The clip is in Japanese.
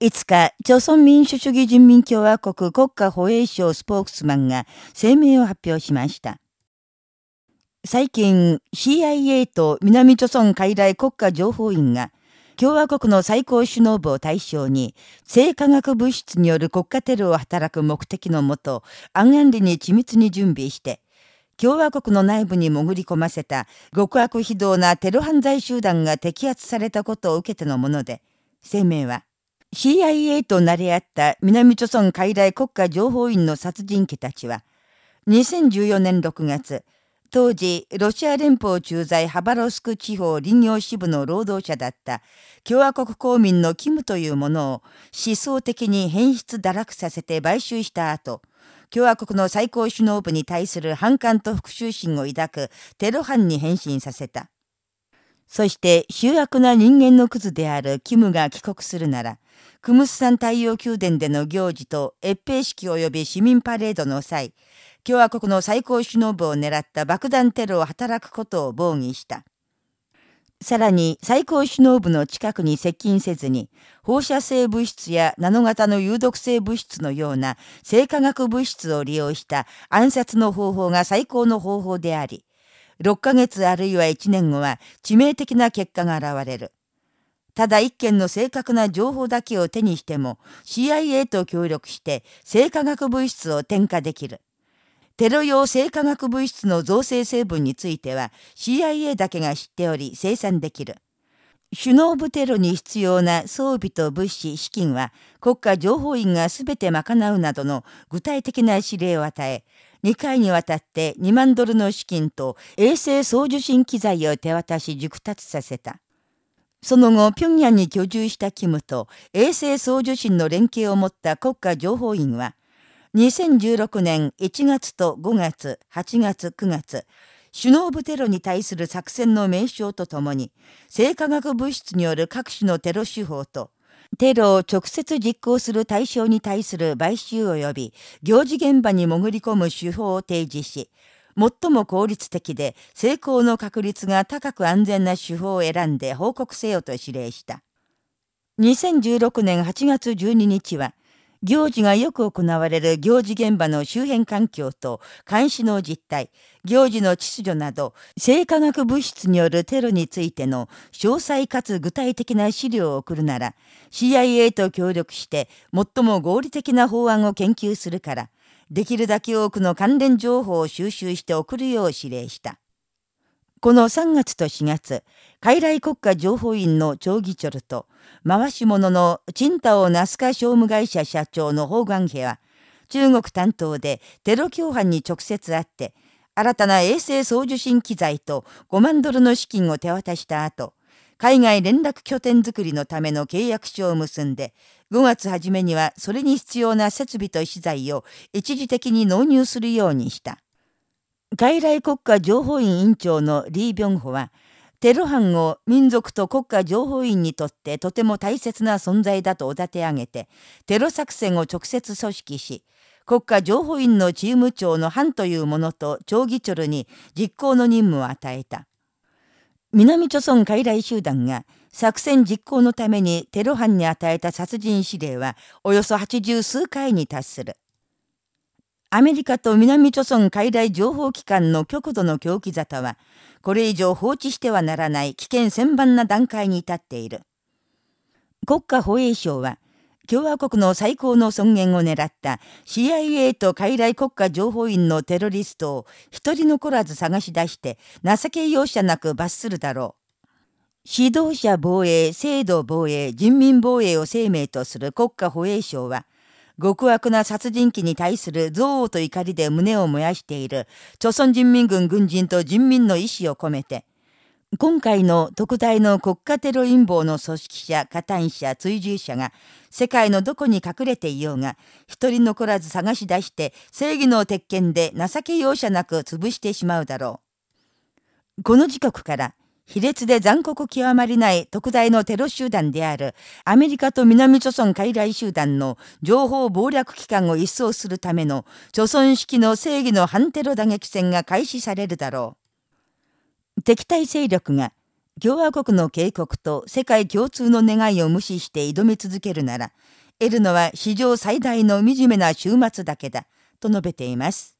5日、朝鮮民主主義人民共和国国家保衛省スポークスマンが声明を発表しました。最近、CIA と南朝鮮海来国家情報院が共和国の最高首脳部を対象に、性化学物質による国家テロを働く目的のもと、暗案理に緻密に準備して、共和国の内部に潜り込ませた極悪非道なテロ犯罪集団が摘発されたことを受けてのもので、声明は、CIA と成り合った南朝鮮海来国家情報院の殺人鬼たちは、2014年6月、当時、ロシア連邦駐在ハバロスク地方林業支部の労働者だった共和国公民のキムというものを思想的に変質堕落させて買収した後、共和国の最高首脳部に対する反感と復讐心を抱くテロ犯に変身させた。そして醜悪な人間のクズであるキムが帰国するなら、クムスサン太陽宮殿での行事と越兵式及び市民パレードの際、共和国の最高首脳部を狙った爆弾テロを働くことを防御した。さらに最高首脳部の近くに接近せずに、放射性物質やナノ型の有毒性物質のような生化学物質を利用した暗殺の方法が最高の方法であり、6ヶ月あるいは1年後は致命的な結果が現れる。ただ一件の正確な情報だけを手にしても CIA と協力して生化学物質を添加できる。テロ用生化学物質の造成成分については CIA だけが知っており生産できる。首脳部テロに必要な装備と物資、資金は国家情報院が全て賄うなどの具体的な指令を与え、2回にわたって2万ドルの資金と衛星送受信機材を手渡し熟達させた。その後、平壌に居住したキムと衛星送受信の連携を持った国家情報院は、2016年1月と5月、8月、9月、首脳部テロに対する作戦の名称とともに、生化学物質による各種のテロ手法と、テロを直接実行する対象に対する買収及び行事現場に潜り込む手法を提示し、最も効率的で成功の確率が高く安全な手法を選んで報告せよと指令した。2016年8月12日は、行事がよく行われる行事現場の周辺環境と監視の実態、行事の秩序など、生化学物質によるテロについての詳細かつ具体的な資料を送るなら、CIA と協力して最も合理的な法案を研究するから、できるだけ多くの関連情報を収集して送るよう指令した。この3月と4月、海来国家情報院の長義チョルと、回し者のチンタオナスカ商務会社社長のホーガンヘは、中国担当でテロ共犯に直接会って、新たな衛星送受信機材と5万ドルの資金を手渡した後、海外連絡拠点づくりのための契約書を結んで、5月初めにはそれに必要な設備と資材を一時的に納入するようにした。外来国家情報院委員長のリー・ビョンホは、テロ犯を民族と国家情報院にとってとても大切な存在だとおだて上げて、テロ作戦を直接組織し、国家情報院のチーム長の班というものと長義チョルに実行の任務を与えた。南朝鮮傀儡集団が作戦実行のためにテロ犯に与えた殺人指令はおよそ80数回に達する。アメリカと南朝鮮海外情報機関の極度の狂気沙汰は、これ以上放置してはならない危険千万な段階に至っている。国家保衛省は、共和国の最高の尊厳を狙った CIA と海外国家情報院のテロリストを一人残らず探し出して情け容赦なく罰するだろう。指導者防衛、制度防衛、人民防衛を生命とする国家保衛省は、極悪な殺人鬼に対する憎悪と怒りで胸を燃やしている、朝鮮人民軍軍人と人民の意志を込めて、今回の特大の国家テロ陰謀の組織者、加担者、追従者が、世界のどこに隠れていようが、一人残らず探し出して、正義の鉄拳で情け容赦なく潰してしまうだろう。この時刻から、卑劣で残酷極まりない特大のテロ集団であるアメリカと南朝鮮海外集団の情報謀略機関を一掃するための朝鮮式の正義の反テロ打撃戦が開始されるだろう。敵対勢力が共和国の警告と世界共通の願いを無視して挑み続けるなら、得るのは史上最大の惨めな終末だけだ、と述べています。